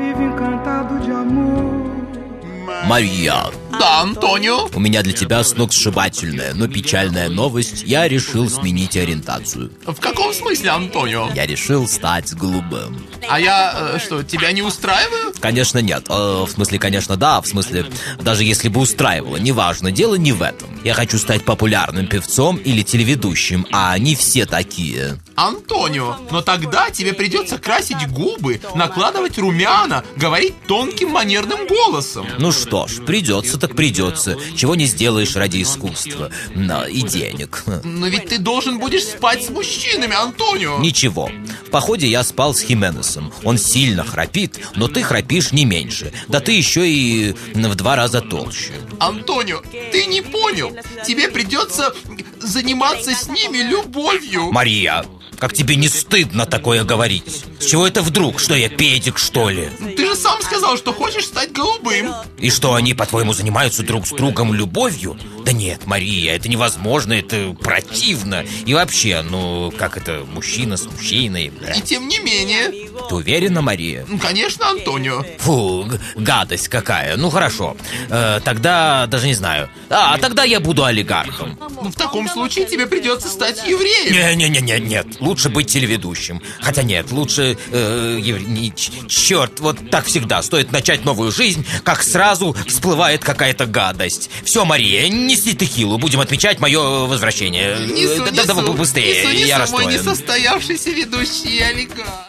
vive encantado de amor. Мария, Да, Антонио. у меня для тебя сногсшибательная, но печальная новость. Я решил сменить ориентацию. В каком смысле, Антонио? Я решил стать голубым. А я э, что, тебя не устраиваю? Конечно, нет. Э, в смысле, конечно, да. В смысле, даже если бы устраивало, неважно. Дело не в этом. Я хочу стать популярным певцом или телеведущим, а они все такие. Антонио, но тогда тебе придется красить губы, накладывать румяна, говорить тонким манерным голосом. Ну что ж, придется так придется. Чего не сделаешь ради искусства. На, и денег. Но ведь ты должен будешь спать с мужчинами, Антонио. Ничего. В походе я спал с Хименесом. Он сильно храпит, но ты храпишь не меньше. Да ты еще и в два раза толще. Антонио, ты не понял. Тебе придется заниматься с ними любовью. Мария, как тебе не стыдно такое говорить? С чего это вдруг? Что я педик, что ли? Ты же сам сказал, что хочешь стать голубым. И что они, по-твоему, занимаются друг с другом любовью? Да нет, Мария, это невозможно, это противно. И вообще, ну, как это, мужчина с мужчиной? Бля. И тем не менее. Ты уверена, Мария? Ну, Конечно, Антонио. Фу, гадость какая. Ну хорошо. Э, тогда даже не знаю. А, тогда я буду олигархом. Ну, в таком случае тебе придется стать евреем. Не-не-не, нет. Лучше быть телеведущим. Хотя нет, лучше... Э, евре- ч- черт, вот так всегда. Стоит начать новую жизнь, как сразу всплывает какая-то гадость. Все, Мария, неси текилу. Будем отмечать мое возвращение. Несу, Э, да- да- несу. быстрее, Несу, несу, я мой расстроен. несостоявшийся ведущий олигарх.